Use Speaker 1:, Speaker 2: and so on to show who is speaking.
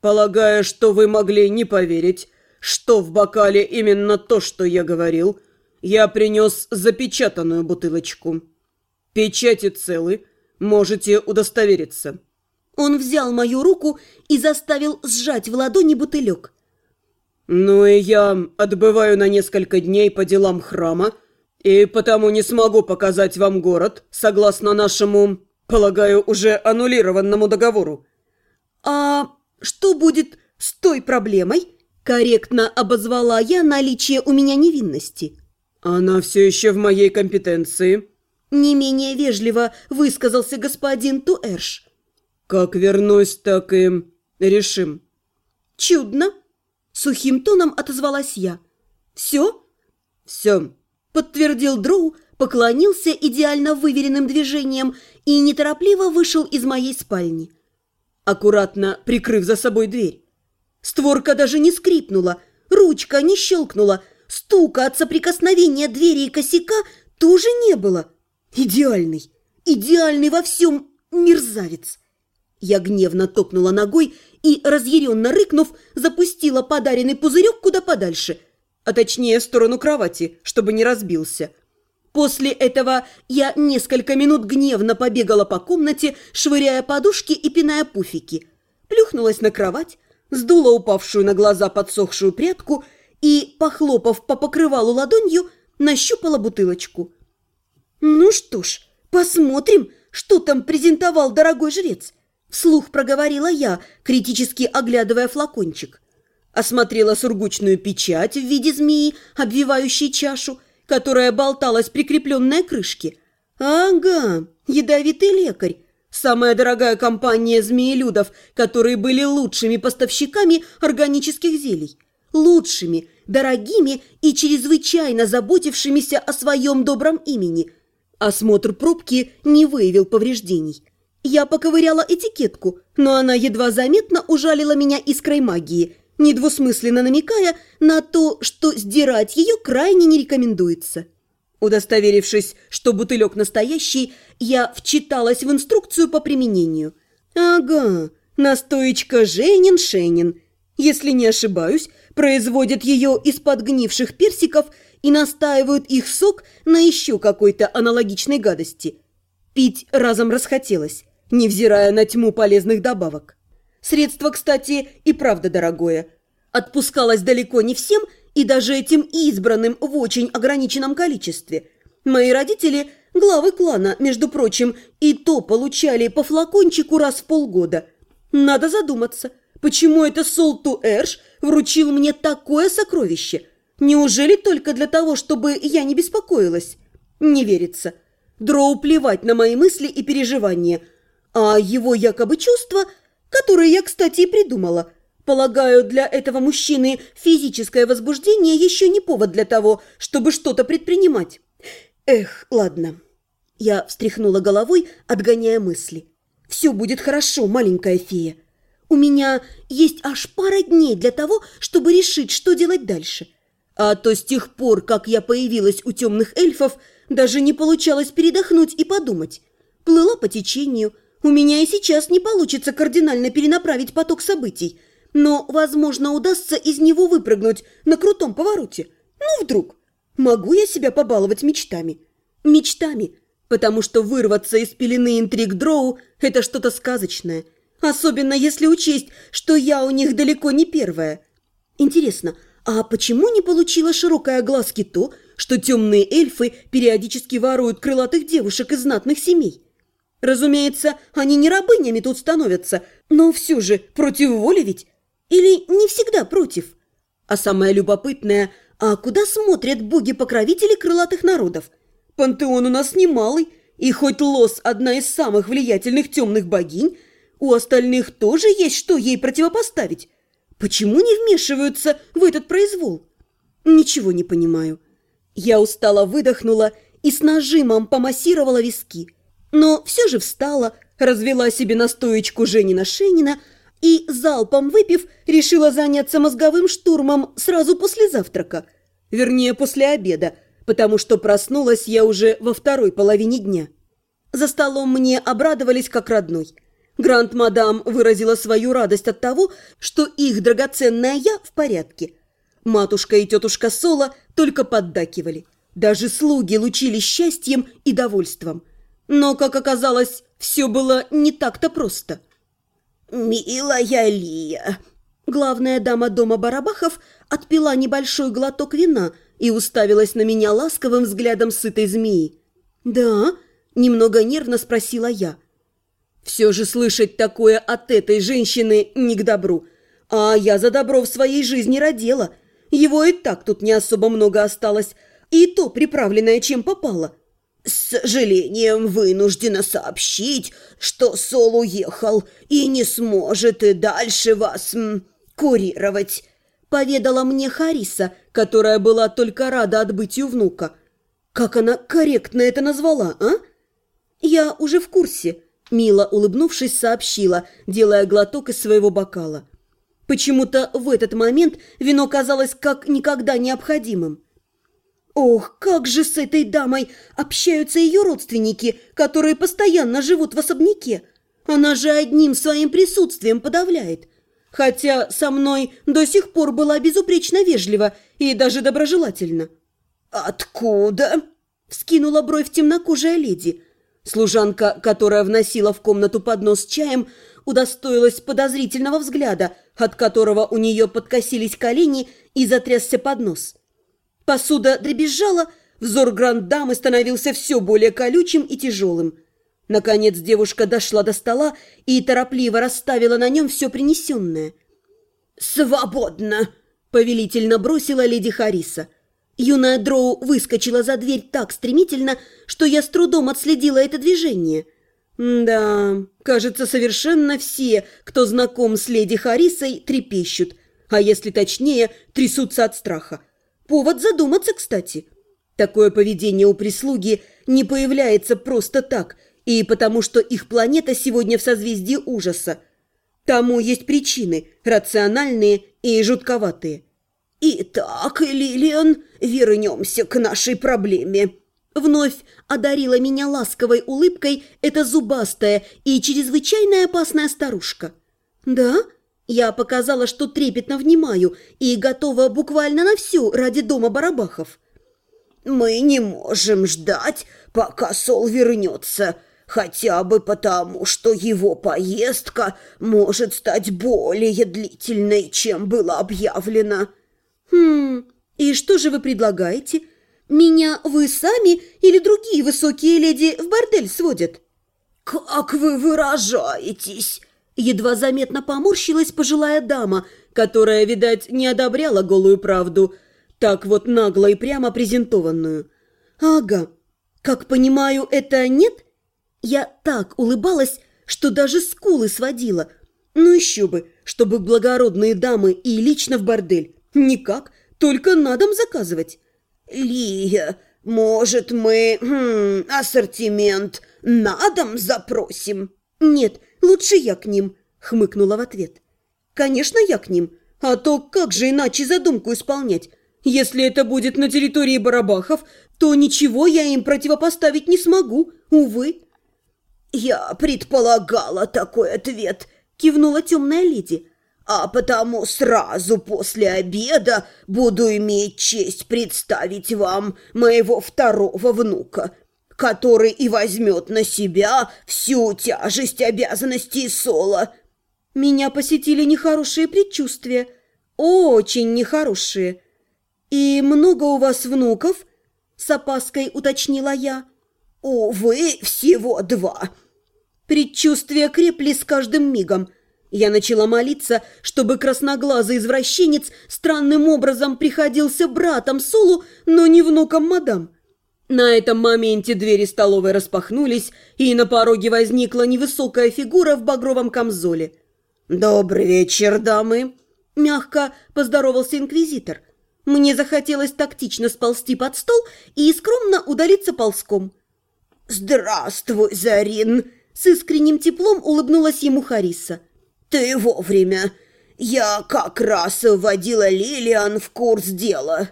Speaker 1: Полагая, что вы могли не поверить, что в бокале именно то, что я говорил, я принес запечатанную бутылочку. Печати целы, можете удостовериться».
Speaker 2: Он взял мою руку и заставил сжать в ладони бутылек.
Speaker 1: «Ну и я отбываю на несколько дней по делам храма, и потому не смогу показать вам город, согласно нашему, полагаю, уже аннулированному договору».
Speaker 2: «А что будет с той проблемой?» Корректно обозвала я наличие у меня невинности.
Speaker 1: «Она все еще в моей компетенции»,
Speaker 2: не менее вежливо высказался господин Туэрш.
Speaker 1: «Как вернусь, так и решим».
Speaker 2: «Чудно!» – сухим тоном отозвалась я. «Все?»
Speaker 1: «Все», –
Speaker 2: подтвердил Дроу, поклонился идеально выверенным движением и неторопливо вышел из моей спальни, аккуратно прикрыв за собой дверь. Створка даже не скрипнула, ручка не щелкнула, стука от соприкосновения двери и косяка тоже не было. Идеальный, идеальный во всем мерзавец. Я гневно топнула ногой и, разъяренно рыкнув, запустила подаренный пузырек куда подальше, а точнее в сторону кровати, чтобы не разбился. После этого я несколько минут гневно побегала по комнате, швыряя подушки и пиная пуфики. Плюхнулась на кровать, сдула упавшую на глаза подсохшую прядку и, похлопав по покрывалу ладонью, нащупала бутылочку. «Ну что ж, посмотрим, что там презентовал дорогой жрец». Вслух проговорила я, критически оглядывая флакончик. Осмотрела сургучную печать в виде змеи, обвивающей чашу, которая болталась прикрепленной крышке. Ага, ядовитый лекарь. Самая дорогая компания змеелюдов, которые были лучшими поставщиками органических зелий. Лучшими, дорогими и чрезвычайно заботившимися о своем добром имени. Осмотр пробки не выявил повреждений. Я поковыряла этикетку, но она едва заметно ужалила меня искрой магии, недвусмысленно намекая на то, что сдирать ее крайне не рекомендуется. Удостоверившись, что бутылек настоящий, я вчиталась в инструкцию по применению. Ага, настоечка Женин-Шенин. Если не ошибаюсь, производят ее из подгнивших персиков и настаивают их сок на еще какой-то аналогичной гадости. Пить разом расхотелось невзирая на тьму полезных добавок. Средство, кстати, и правда дорогое. Отпускалось далеко не всем и даже этим избранным в очень ограниченном количестве. Мои родители – главы клана, между прочим, и то получали по флакончику раз в полгода. Надо задуматься, почему это Солту Эрш вручил мне такое сокровище? Неужели только для того, чтобы я не беспокоилась? Не верится. Дроу плевать на мои мысли и переживания – а его якобы чувства, которые я, кстати, и придумала, полагаю, для этого мужчины физическое возбуждение еще не повод для того, чтобы что-то предпринимать. Эх, ладно. Я встряхнула головой, отгоняя мысли. Все будет хорошо, маленькая фея. У меня есть аж пара дней для того, чтобы решить, что делать дальше. А то с тех пор, как я появилась у темных эльфов, даже не получалось передохнуть и подумать. Плыла по течению – у меня и сейчас не получится кардинально перенаправить поток событий, но, возможно, удастся из него выпрыгнуть на крутом повороте. Ну, вдруг. Могу я себя побаловать мечтами? Мечтами, потому что вырваться из пелены интриг Дроу – это что-то сказочное. Особенно если учесть, что я у них далеко не первая. Интересно, а почему не получила широкой огласки то, что темные эльфы периодически воруют крылатых девушек из знатных семей? Разумеется, они не рабынями тут становятся, но все же против воли ведь? Или не всегда против? А самое любопытное, а куда смотрят боги-покровители крылатых народов? Пантеон у нас немалый, и хоть Лос одна из самых влиятельных темных богинь, у остальных тоже есть что ей противопоставить. Почему не вмешиваются в этот произвол? Ничего не понимаю. Я устало выдохнула и с нажимом помассировала виски – но все же встала, развела себе настоечку Женина Шенина и, залпом выпив, решила заняться мозговым штурмом сразу после завтрака. Вернее, после обеда, потому что проснулась я уже во второй половине дня. За столом мне обрадовались как родной. Гранд-мадам выразила свою радость от того, что их драгоценная я в порядке. Матушка и тетушка Соло только поддакивали. Даже слуги лучились счастьем и довольством. Но, как оказалось, все было не так-то просто.
Speaker 3: «Милая Лия!»
Speaker 2: Главная дама дома Барабахов отпила небольшой глоток вина и уставилась на меня ласковым взглядом сытой змеи. «Да?» – немного нервно спросила я – все же слышать такое от этой женщины не к добру. А я за добро в своей жизни родила. Его и так тут не особо много осталось, и то приправленное чем попало.
Speaker 3: С сожалением вынуждена сообщить, что Сол уехал и не сможет и дальше вас м, курировать,
Speaker 2: поведала мне Хариса, которая была только рада отбытию внука. Как она корректно это назвала, а? Я уже в курсе. Мила, улыбнувшись, сообщила, делая глоток из своего бокала. Почему-то в этот момент вино казалось как никогда необходимым. Ох, как же с этой дамой общаются ее родственники, которые постоянно живут в особняке. Она же одним своим присутствием подавляет. Хотя со мной до сих пор была безупречно вежлива и даже доброжелательна.
Speaker 3: «Откуда?»
Speaker 2: – вскинула бровь темнокожая леди – Служанка, которая вносила в комнату поднос с чаем, удостоилась подозрительного взгляда, от которого у нее подкосились колени и затрясся поднос. Посуда дребезжала, взор гранд-дамы становился все более колючим и тяжелым. Наконец девушка дошла до стола и торопливо расставила на нем все принесенное.
Speaker 3: «Свободно!»
Speaker 2: – повелительно бросила леди Хариса – Юная Дроу выскочила за дверь так стремительно, что я с трудом отследила это движение. Да, кажется, совершенно все, кто знаком с леди Харисой, трепещут, а если точнее, трясутся от страха. Повод задуматься, кстати. Такое поведение у прислуги не появляется просто так, и потому что их планета сегодня в созвездии ужаса. Тому есть причины, рациональные и жутковатые.
Speaker 3: «Итак, Лилиан, вернемся к нашей проблеме».
Speaker 2: Вновь одарила меня ласковой улыбкой эта зубастая и чрезвычайно опасная старушка. «Да?» Я показала, что трепетно внимаю и готова буквально на все ради дома Барабахов.
Speaker 3: «Мы не можем ждать, пока Сол вернется, хотя бы потому, что его поездка может стать более длительной, чем было объявлено».
Speaker 2: «Хм, и что же вы предлагаете? Меня вы сами или другие высокие леди в бордель сводят?»
Speaker 3: «Как вы выражаетесь?»
Speaker 2: Едва заметно поморщилась пожилая дама, которая, видать, не одобряла голую правду, так вот нагло и прямо презентованную. «Ага, как понимаю, это нет?» Я так улыбалась, что даже скулы сводила. Ну еще бы, чтобы благородные дамы и лично в бордель. «Никак, только на дом заказывать».
Speaker 3: «Лия, может, мы хм, ассортимент на дом запросим?»
Speaker 2: «Нет, лучше я к ним», — хмыкнула в ответ. «Конечно, я к ним. А то как же иначе задумку исполнять? Если это будет на территории Барабахов, то ничего я им противопоставить не смогу, увы».
Speaker 3: «Я предполагала такой ответ», — кивнула темная леди а потому сразу после обеда буду иметь честь представить вам моего второго внука, который и возьмет на себя всю тяжесть обязанностей Соло.
Speaker 2: Меня посетили нехорошие предчувствия, очень нехорошие. И много у вас внуков? С опаской уточнила я.
Speaker 3: Увы, всего два.
Speaker 2: Предчувствия крепли с каждым мигом – я начала молиться, чтобы красноглазый извращенец странным образом приходился братом Солу, но не внуком мадам. На этом моменте двери столовой распахнулись, и на пороге возникла невысокая фигура в багровом камзоле.
Speaker 3: «Добрый вечер, дамы!»
Speaker 2: – мягко поздоровался инквизитор. Мне захотелось тактично сползти под стол и скромно удалиться ползком.
Speaker 3: «Здравствуй, Зарин!»
Speaker 2: – с искренним теплом улыбнулась ему Хариса –
Speaker 3: «Ты вовремя. Я как раз вводила Лилиан в курс дела».